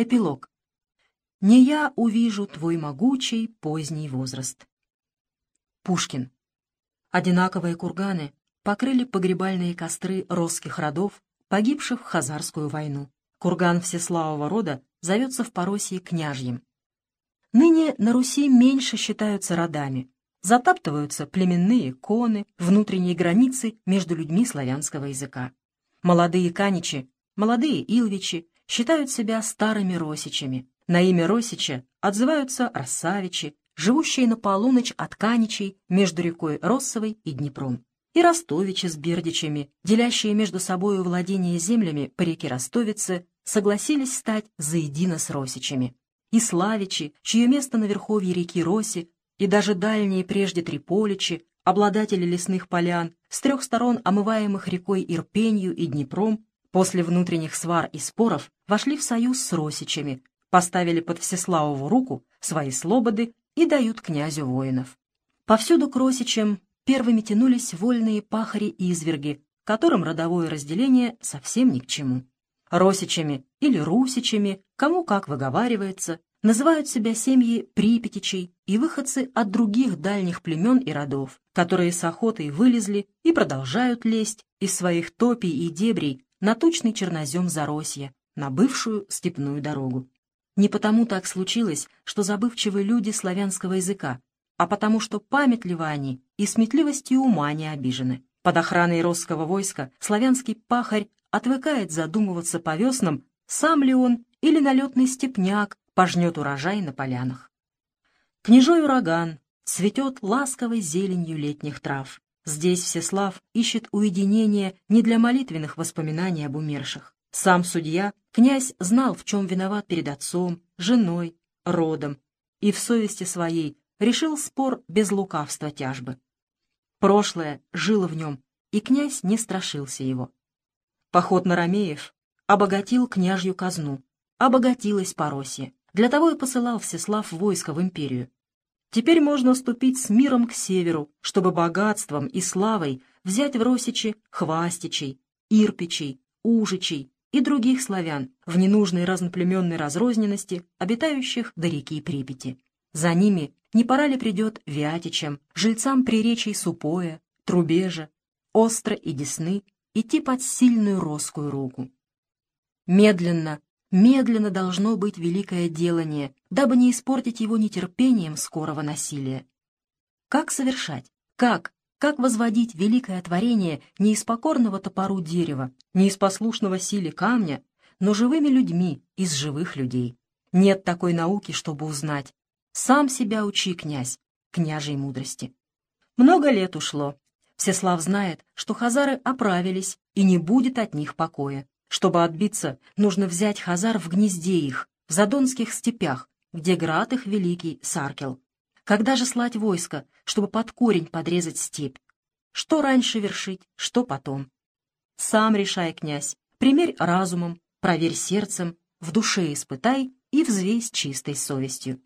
Эпилог. «Не я увижу твой могучий поздний возраст». Пушкин. Одинаковые курганы покрыли погребальные костры росских родов, погибших в Хазарскую войну. Курган Всеславова рода зовется в Поросье княжьим. Ныне на Руси меньше считаются родами. Затаптываются племенные коны, внутренние границы между людьми славянского языка. Молодые каничи, молодые илвичи считают себя старыми росичами. На имя Росича отзываются Рассавичи, живущие на полуночь от Каничей между рекой Россовой и Днепром. И Ростовичи с Бердичами, делящие между собою владение землями по реке Ростовице, согласились стать заедино с Росичами. И Славичи, чье место на верховье реки Роси, и даже дальние прежде Триполичи, обладатели лесных полян, с трех сторон омываемых рекой Ирпенью и Днепром, после внутренних свар и споров вошли в союз с Росичами, поставили под Всеславову руку свои слободы и дают князю воинов. Повсюду к Росичам первыми тянулись вольные пахари и изверги, которым родовое разделение совсем ни к чему. Росичами или Русичами, кому как выговаривается, называют себя семьи Припятичей и выходцы от других дальних племен и родов, которые с охотой вылезли и продолжают лезть из своих топий и дебрей на тучный чернозем Заросья, на бывшую степную дорогу. Не потому так случилось, что забывчивы люди славянского языка, а потому что памятливы они и сметливостью ума не обижены. Под охраной русского войска славянский пахарь отвыкает задумываться по веснам, сам ли он или налетный степняк пожнет урожай на полянах. Княжой ураган цветет ласковой зеленью летних трав. Здесь Всеслав ищет уединение не для молитвенных воспоминаний об умерших. Сам судья, князь, знал, в чем виноват перед отцом, женой, родом, и в совести своей решил спор без лукавства тяжбы. Прошлое жило в нем, и князь не страшился его. Поход на Ромеев обогатил княжью казну, обогатилась Поросье. Для того и посылал Всеслав войско в империю. Теперь можно ступить с миром к северу, чтобы богатством и славой взять в Росичи Хвастичей, Ирпичей, Ужичей и других славян в ненужной разноплеменной разрозненности, обитающих до реки Припяти. За ними не пора ли придет Вятичам, жильцам приречий Супоя, Трубежа, Остро и Десны идти под сильную роскую руку. Медленно, медленно должно быть великое делание, дабы не испортить его нетерпением скорого насилия. Как совершать? Как? Как возводить великое творение не из покорного топору дерева, не из послушного силе камня, но живыми людьми, из живых людей? Нет такой науки, чтобы узнать. Сам себя учи, князь, княжей мудрости. Много лет ушло. Всеслав знает, что хазары оправились, и не будет от них покоя. Чтобы отбиться, нужно взять хазар в гнезде их, в Задонских степях, где град их великий Саркел. Когда же слать войско, чтобы под корень подрезать степь? Что раньше вершить, что потом? Сам решай, князь, примерь разумом, проверь сердцем, в душе испытай и взвесь чистой совестью.